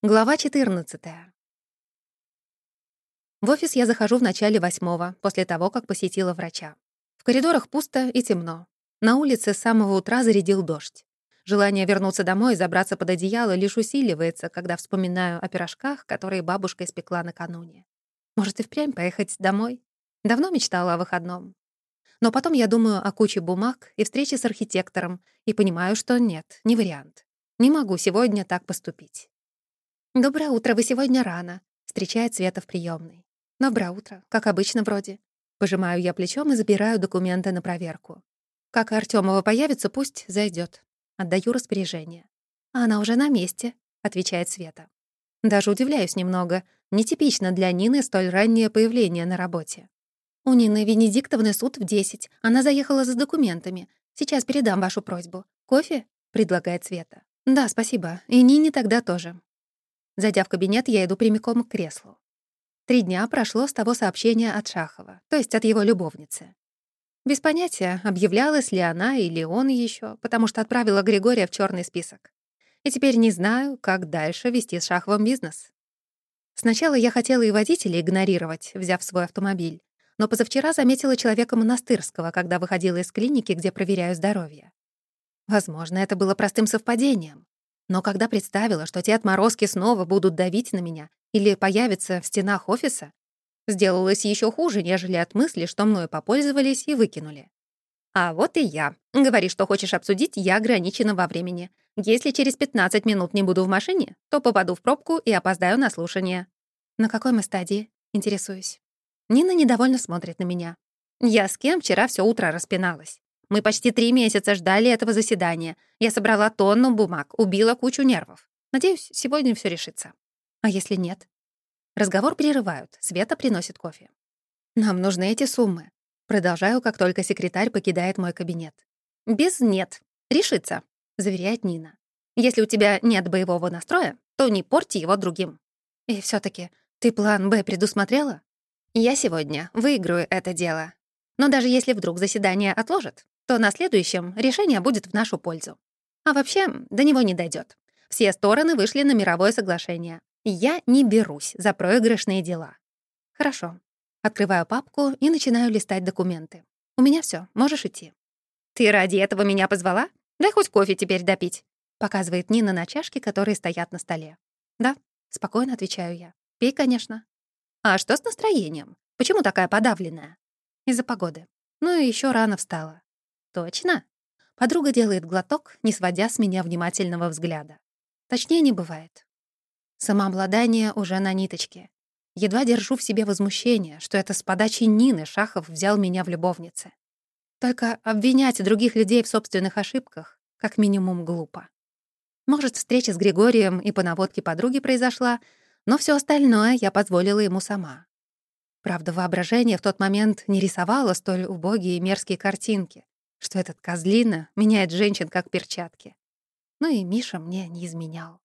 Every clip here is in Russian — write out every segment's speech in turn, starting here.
Глава 14. В офис я захожу в начале восьмого, после того, как посетила врача. В коридорах пусто и темно. На улице с самого утра зарядил дождь. Желание вернуться домой и забраться под одеяло лишь усиливается, когда вспоминаю о пирожках, которые бабушка испекла накануне. Может, и впрямь поехать домой? Давно мечтала о выходном. Но потом я думаю о куче бумаг и встрече с архитектором и понимаю, что нет, не вариант. Не могу сегодня так поступить. «Доброе утро, вы сегодня рано», — встречает Света в приемной. «Доброе утро, как обычно вроде». Пожимаю я плечом и забираю документы на проверку. Как Артёмова появится, пусть зайдет. Отдаю распоряжение. «А она уже на месте», — отвечает Света. Даже удивляюсь немного. Нетипично для Нины столь раннее появление на работе. «У Нины Венедиктовны суд в 10. Она заехала за документами. Сейчас передам вашу просьбу. Кофе?» — предлагает Света. «Да, спасибо. И Нине тогда тоже. Зайдя в кабинет, я иду прямиком к креслу. Три дня прошло с того сообщения от Шахова, то есть от его любовницы. Без понятия, объявлялась ли она или он еще, потому что отправила Григория в черный список. И теперь не знаю, как дальше вести с Шаховым бизнес. Сначала я хотела и водителя игнорировать, взяв свой автомобиль, но позавчера заметила человека монастырского, когда выходила из клиники, где проверяю здоровье. Возможно, это было простым совпадением. Но когда представила, что те отморозки снова будут давить на меня или появятся в стенах офиса, сделалось еще хуже, нежели от мысли, что мною попользовались и выкинули. А вот и я. Говори, что хочешь обсудить, я ограничена во времени. Если через 15 минут не буду в машине, то попаду в пробку и опоздаю на слушание. На какой мы стадии? Интересуюсь. Нина недовольно смотрит на меня. Я с кем вчера все утро распиналась. Мы почти три месяца ждали этого заседания. Я собрала тонну бумаг, убила кучу нервов. Надеюсь, сегодня все решится. А если нет? Разговор прерывают. Света приносит кофе. Нам нужны эти суммы. Продолжаю, как только секретарь покидает мой кабинет. Без «нет». Решится, заверяет Нина. Если у тебя нет боевого настроя, то не порти его другим. И все таки ты план «Б» предусмотрела? Я сегодня выиграю это дело. Но даже если вдруг заседание отложат, то на следующем решение будет в нашу пользу. А вообще, до него не дойдет. Все стороны вышли на мировое соглашение. Я не берусь за проигрышные дела. Хорошо. Открываю папку и начинаю листать документы. У меня все, можешь идти. Ты ради этого меня позвала? Дай хоть кофе теперь допить. Показывает Нина на чашки, которые стоят на столе. Да, спокойно отвечаю я. Пей, конечно. А что с настроением? Почему такая подавленная? Из-за погоды. Ну и еще рано встала. «Точно?» Подруга делает глоток, не сводя с меня внимательного взгляда. Точнее не бывает. Самообладание уже на ниточке. Едва держу в себе возмущение, что это с подачи Нины Шахов взял меня в любовнице. Только обвинять других людей в собственных ошибках как минимум глупо. Может, встреча с Григорием и по наводке подруги произошла, но все остальное я позволила ему сама. Правда, воображение в тот момент не рисовало столь убогие и мерзкие картинки, что этот козлина меняет женщин как перчатки. Ну и Миша мне не изменял.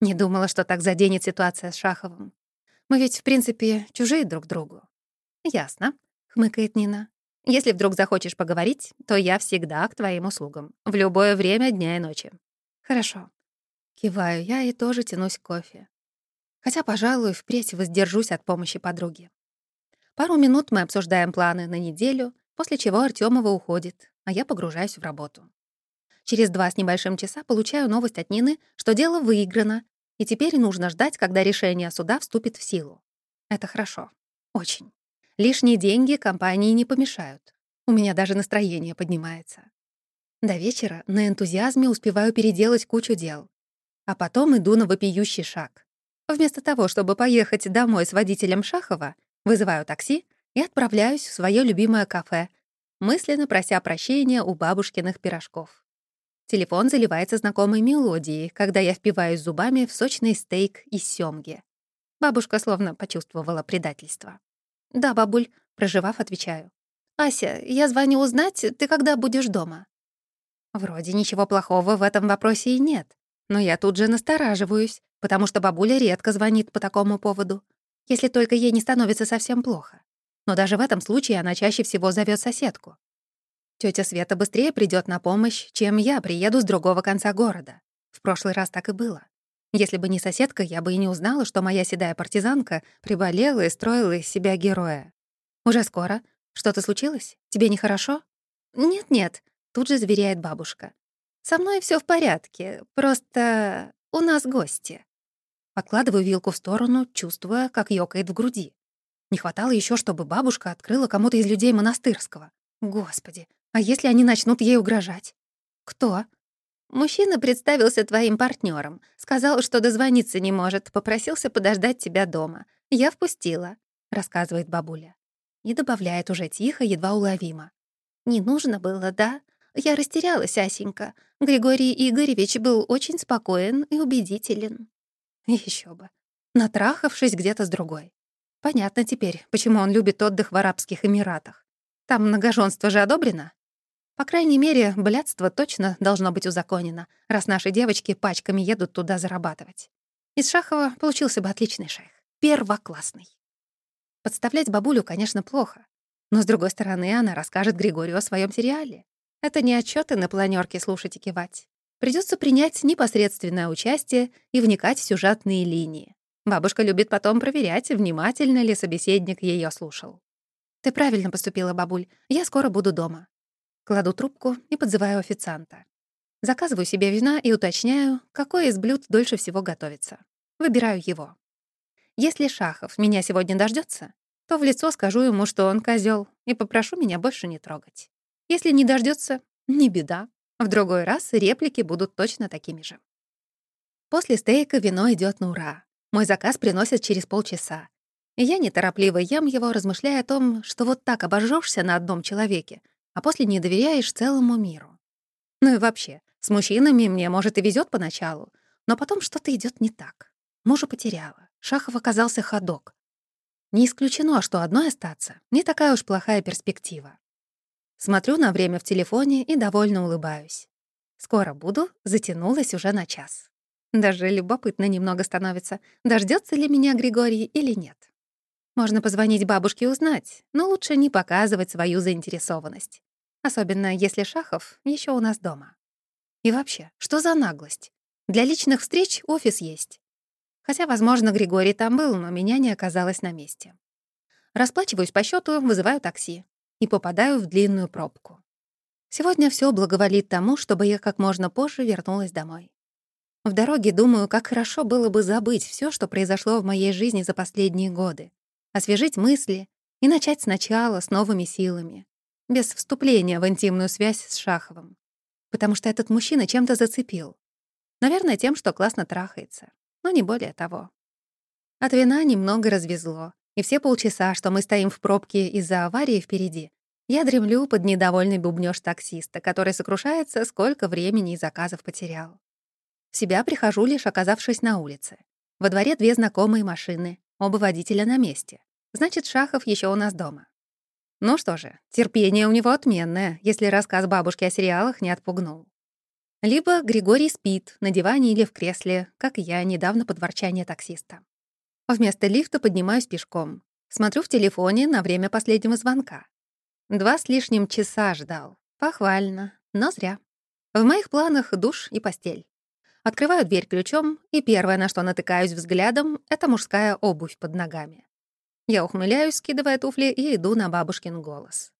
Не думала, что так заденет ситуация с Шаховым. Мы ведь, в принципе, чужие друг другу. «Ясно», — хмыкает Нина. «Если вдруг захочешь поговорить, то я всегда к твоим услугам. В любое время дня и ночи». «Хорошо». Киваю я и тоже тянусь к кофе. Хотя, пожалуй, впредь воздержусь от помощи подруги. Пару минут мы обсуждаем планы на неделю, после чего Артёмова уходит, а я погружаюсь в работу. Через два с небольшим часа получаю новость от Нины, что дело выиграно, и теперь нужно ждать, когда решение суда вступит в силу. Это хорошо. Очень. Лишние деньги компании не помешают. У меня даже настроение поднимается. До вечера на энтузиазме успеваю переделать кучу дел. А потом иду на вопиющий шаг. Вместо того, чтобы поехать домой с водителем Шахова, вызываю такси и отправляюсь в свое любимое кафе, мысленно прося прощения у бабушкиных пирожков. Телефон заливается знакомой мелодией, когда я впиваюсь зубами в сочный стейк из сёмги. Бабушка словно почувствовала предательство. «Да, бабуль», — проживав, отвечаю. «Ася, я звоню узнать, ты когда будешь дома?» Вроде ничего плохого в этом вопросе и нет, но я тут же настораживаюсь, потому что бабуля редко звонит по такому поводу, если только ей не становится совсем плохо но даже в этом случае она чаще всего зовет соседку. Тётя Света быстрее придёт на помощь, чем я приеду с другого конца города. В прошлый раз так и было. Если бы не соседка, я бы и не узнала, что моя седая партизанка приболела и строила из себя героя. «Уже скоро. Что-то случилось? Тебе нехорошо?» «Нет-нет», — тут же заверяет бабушка. «Со мной все в порядке, просто у нас гости». Подкладываю вилку в сторону, чувствуя, как ёкает в груди. Не хватало еще, чтобы бабушка открыла кому-то из людей монастырского. Господи, а если они начнут ей угрожать? Кто? Мужчина представился твоим партнером, сказал, что дозвониться не может, попросился подождать тебя дома. Я впустила, рассказывает бабуля. И добавляет уже тихо, едва уловимо. Не нужно было, да? Я растерялась, Асенька. Григорий Игоревич был очень спокоен и убедителен. Еще бы. Натрахавшись где-то с другой. Понятно теперь, почему он любит отдых в Арабских Эмиратах. Там многоженство же одобрено. По крайней мере, блядство точно должно быть узаконено, раз наши девочки пачками едут туда зарабатывать. Из Шахова получился бы отличный шейх. Первоклассный. Подставлять бабулю, конечно, плохо. Но, с другой стороны, она расскажет Григорию о своем сериале. Это не отчеты на планерке слушать и кивать. Придется принять непосредственное участие и вникать в сюжетные линии. Бабушка любит потом проверять, внимательно ли собеседник ее слушал. «Ты правильно поступила, бабуль. Я скоро буду дома». Кладу трубку и подзываю официанта. Заказываю себе вина и уточняю, какое из блюд дольше всего готовится. Выбираю его. Если Шахов меня сегодня дождется, то в лицо скажу ему, что он козел, и попрошу меня больше не трогать. Если не дождется, не беда. В другой раз реплики будут точно такими же. После стейка вино идет на ура. Мой заказ приносят через полчаса. И я неторопливо ем его, размышляя о том, что вот так обожжешься на одном человеке, а после не доверяешь целому миру. Ну и вообще, с мужчинами мне, может, и везет поначалу, но потом что-то идет не так. Мужа потеряла. Шахов оказался ходок. Не исключено, что одной остаться — не такая уж плохая перспектива. Смотрю на время в телефоне и довольно улыбаюсь. Скоро буду, затянулась уже на час. Даже любопытно немного становится, дождется ли меня Григорий или нет. Можно позвонить бабушке узнать, но лучше не показывать свою заинтересованность. Особенно если Шахов еще у нас дома. И вообще, что за наглость? Для личных встреч офис есть. Хотя, возможно, Григорий там был, но меня не оказалось на месте. Расплачиваюсь по счету, вызываю такси и попадаю в длинную пробку. Сегодня все благоволит тому, чтобы я как можно позже вернулась домой. В дороге думаю, как хорошо было бы забыть все, что произошло в моей жизни за последние годы, освежить мысли и начать сначала с новыми силами, без вступления в интимную связь с Шаховым. Потому что этот мужчина чем-то зацепил. Наверное, тем, что классно трахается, но не более того. От вина немного развезло, и все полчаса, что мы стоим в пробке из-за аварии впереди, я дремлю под недовольный бубнёж таксиста, который сокрушается, сколько времени и заказов потерял. Себя прихожу, лишь оказавшись на улице. Во дворе две знакомые машины, оба водителя на месте. Значит, Шахов еще у нас дома. Ну что же, терпение у него отменное, если рассказ бабушки о сериалах не отпугнул. Либо Григорий спит на диване или в кресле, как я недавно под ворчание таксиста. Вместо лифта поднимаюсь пешком. Смотрю в телефоне на время последнего звонка. Два с лишним часа ждал. Похвально, но зря. В моих планах душ и постель. Открываю дверь ключом, и первое, на что натыкаюсь взглядом, — это мужская обувь под ногами. Я ухмыляюсь, скидывая туфли, и иду на бабушкин голос.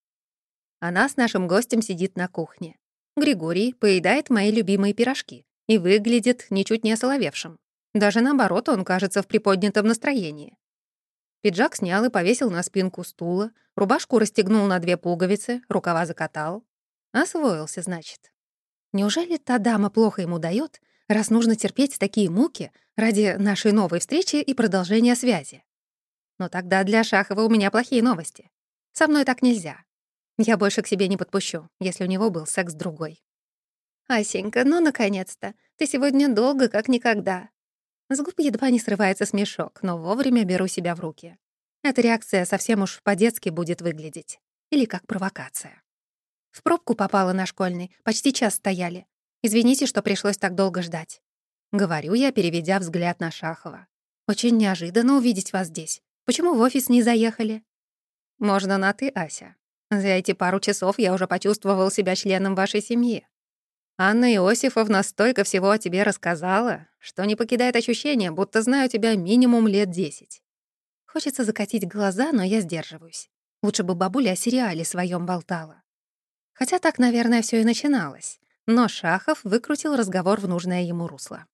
Она с нашим гостем сидит на кухне. Григорий поедает мои любимые пирожки и выглядит ничуть не осоловевшим. Даже наоборот, он кажется в приподнятом настроении. Пиджак снял и повесил на спинку стула, рубашку расстегнул на две пуговицы, рукава закатал. Освоился, значит. Неужели та дама плохо ему дает, раз нужно терпеть такие муки ради нашей новой встречи и продолжения связи. Но тогда для Шахова у меня плохие новости. Со мной так нельзя. Я больше к себе не подпущу, если у него был секс другой. «Асенька, ну, наконец-то! Ты сегодня долго, как никогда!» С губ едва не срывается смешок, но вовремя беру себя в руки. Эта реакция совсем уж по-детски будет выглядеть. Или как провокация. В пробку попала на школьный, почти час стояли. Извините, что пришлось так долго ждать. Говорю я, переведя взгляд на Шахова. Очень неожиданно увидеть вас здесь. Почему в офис не заехали? Можно на «ты», Ася. За эти пару часов я уже почувствовал себя членом вашей семьи. Анна Иосифовна столько всего о тебе рассказала, что не покидает ощущение, будто знаю тебя минимум лет десять. Хочется закатить глаза, но я сдерживаюсь. Лучше бы бабуля о сериале своем болтала. Хотя так, наверное, все и начиналось. Но Шахов выкрутил разговор в нужное ему русло.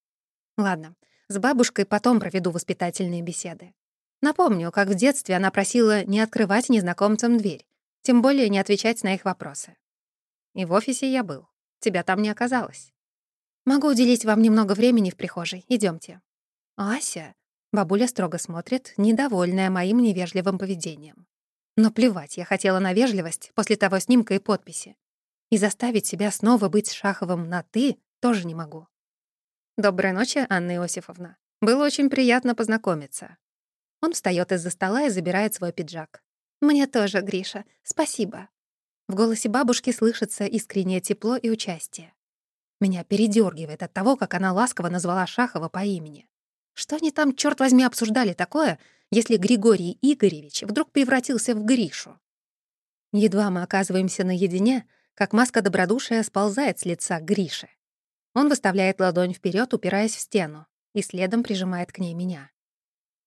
Ладно, с бабушкой потом проведу воспитательные беседы. Напомню, как в детстве она просила не открывать незнакомцам дверь, тем более не отвечать на их вопросы. И в офисе я был. Тебя там не оказалось. Могу уделить вам немного времени в прихожей. Идемте. Ася. Бабуля строго смотрит, недовольная моим невежливым поведением. Но плевать я хотела на вежливость после того снимка и подписи. И заставить себя снова быть Шаховым на «ты» тоже не могу. Доброй ночи, Анна Иосифовна. Было очень приятно познакомиться. Он встаёт из-за стола и забирает свой пиджак. «Мне тоже, Гриша. Спасибо». В голосе бабушки слышится искреннее тепло и участие. Меня передергивает от того, как она ласково назвала Шахова по имени. Что они там, черт возьми, обсуждали такое, если Григорий Игоревич вдруг превратился в Гришу? Едва мы оказываемся наедине, как маска добродушия сползает с лица Гриши. Он выставляет ладонь вперед, упираясь в стену, и следом прижимает к ней меня.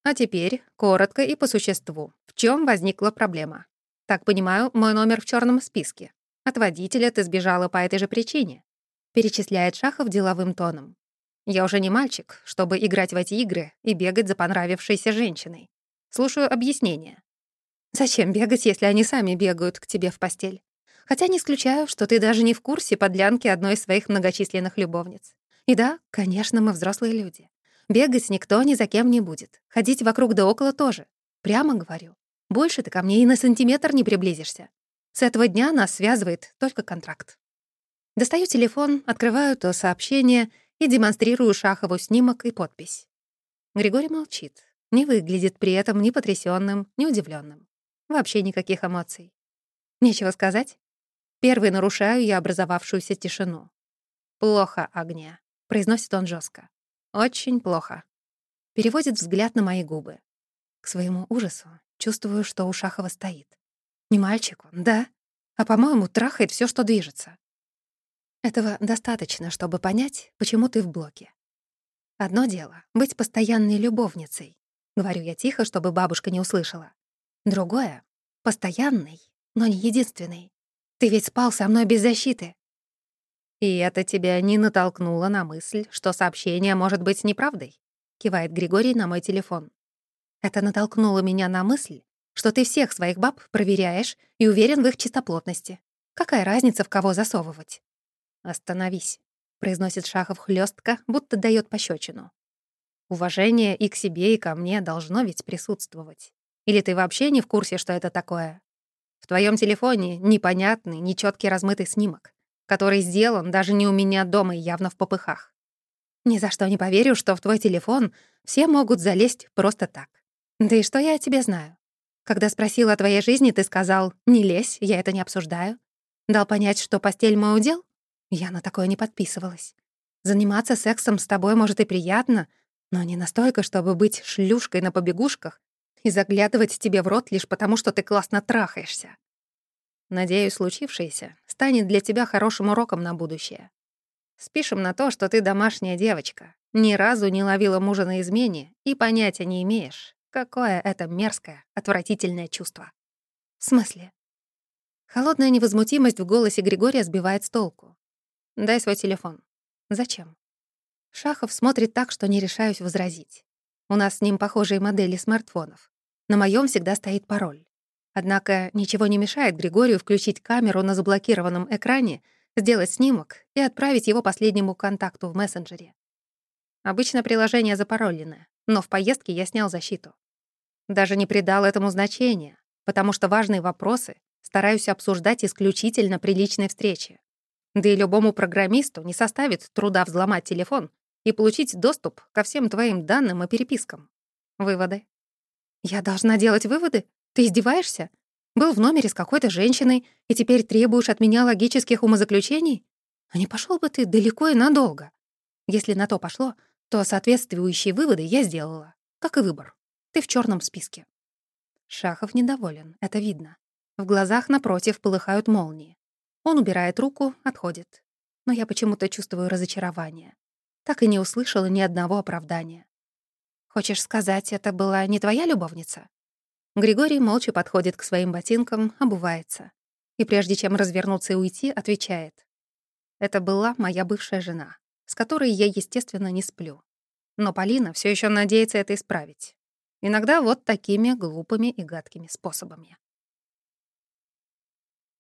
А теперь, коротко и по существу, в чем возникла проблема? Так понимаю, мой номер в черном списке. От водителя ты сбежала по этой же причине. Перечисляет Шахов деловым тоном. Я уже не мальчик, чтобы играть в эти игры и бегать за понравившейся женщиной. Слушаю объяснение. Зачем бегать, если они сами бегают к тебе в постель? Хотя не исключаю, что ты даже не в курсе подлянки одной из своих многочисленных любовниц. И да, конечно, мы взрослые люди. Бегать никто ни за кем не будет. Ходить вокруг да около тоже. Прямо говорю. Больше ты ко мне и на сантиметр не приблизишься. С этого дня нас связывает только контракт. Достаю телефон, открываю то сообщение и демонстрирую Шахову снимок и подпись. Григорий молчит. Не выглядит при этом ни потрясённым, ни удивлённым. Вообще никаких эмоций. Нечего сказать. Первый нарушаю я образовавшуюся тишину. «Плохо, Агния», — произносит он жестко. «Очень плохо». Переводит взгляд на мои губы. К своему ужасу чувствую, что у Шахова стоит. Не мальчик он, да? А, по-моему, трахает всё, что движется. Этого достаточно, чтобы понять, почему ты в блоке. Одно дело — быть постоянной любовницей. Говорю я тихо, чтобы бабушка не услышала. Другое — постоянный, но не единственный. Ты ведь спал со мной без защиты. И это тебя не натолкнуло на мысль, что сообщение может быть неправдой? Кивает Григорий на мой телефон. Это натолкнуло меня на мысль, что ты всех своих баб проверяешь и уверен в их чистоплотности. Какая разница, в кого засовывать? «Остановись», — произносит Шахов хлестко, будто дает пощечину. «Уважение и к себе, и ко мне должно ведь присутствовать. Или ты вообще не в курсе, что это такое? В твоем телефоне непонятный, нечеткий размытый снимок, который сделан даже не у меня дома и явно в попыхах. Ни за что не поверю, что в твой телефон все могут залезть просто так. Да и что я о тебе знаю? Когда спросила о твоей жизни, ты сказал «не лезь, я это не обсуждаю». Дал понять, что постель мой удел? Я на такое не подписывалась. Заниматься сексом с тобой, может, и приятно, но не настолько, чтобы быть шлюшкой на побегушках и заглядывать тебе в рот лишь потому, что ты классно трахаешься. Надеюсь, случившееся станет для тебя хорошим уроком на будущее. Спишем на то, что ты домашняя девочка, ни разу не ловила мужа на измене и понятия не имеешь, какое это мерзкое, отвратительное чувство. В смысле? Холодная невозмутимость в голосе Григория сбивает с толку. Дай свой телефон. Зачем? Шахов смотрит так, что не решаюсь возразить. У нас с ним похожие модели смартфонов. На моем всегда стоит пароль. Однако ничего не мешает Григорию включить камеру на заблокированном экране, сделать снимок и отправить его последнему контакту в мессенджере. Обычно приложение запароленное, но в поездке я снял защиту. Даже не придал этому значения, потому что важные вопросы стараюсь обсуждать исключительно при личной встрече. Да и любому программисту не составит труда взломать телефон и получить доступ ко всем твоим данным и перепискам. Выводы. Я должна делать выводы? Ты издеваешься? Был в номере с какой-то женщиной и теперь требуешь от меня логических умозаключений? А не пошел бы ты далеко и надолго? Если на то пошло, то соответствующие выводы я сделала. Как и выбор. Ты в черном списке. Шахов недоволен, это видно. В глазах напротив полыхают молнии. Он убирает руку, отходит. Но я почему-то чувствую разочарование. так и не услышала ни одного оправдания. «Хочешь сказать, это была не твоя любовница?» Григорий молча подходит к своим ботинкам, обувается. И прежде чем развернуться и уйти, отвечает. «Это была моя бывшая жена, с которой я, естественно, не сплю. Но Полина все еще надеется это исправить. Иногда вот такими глупыми и гадкими способами».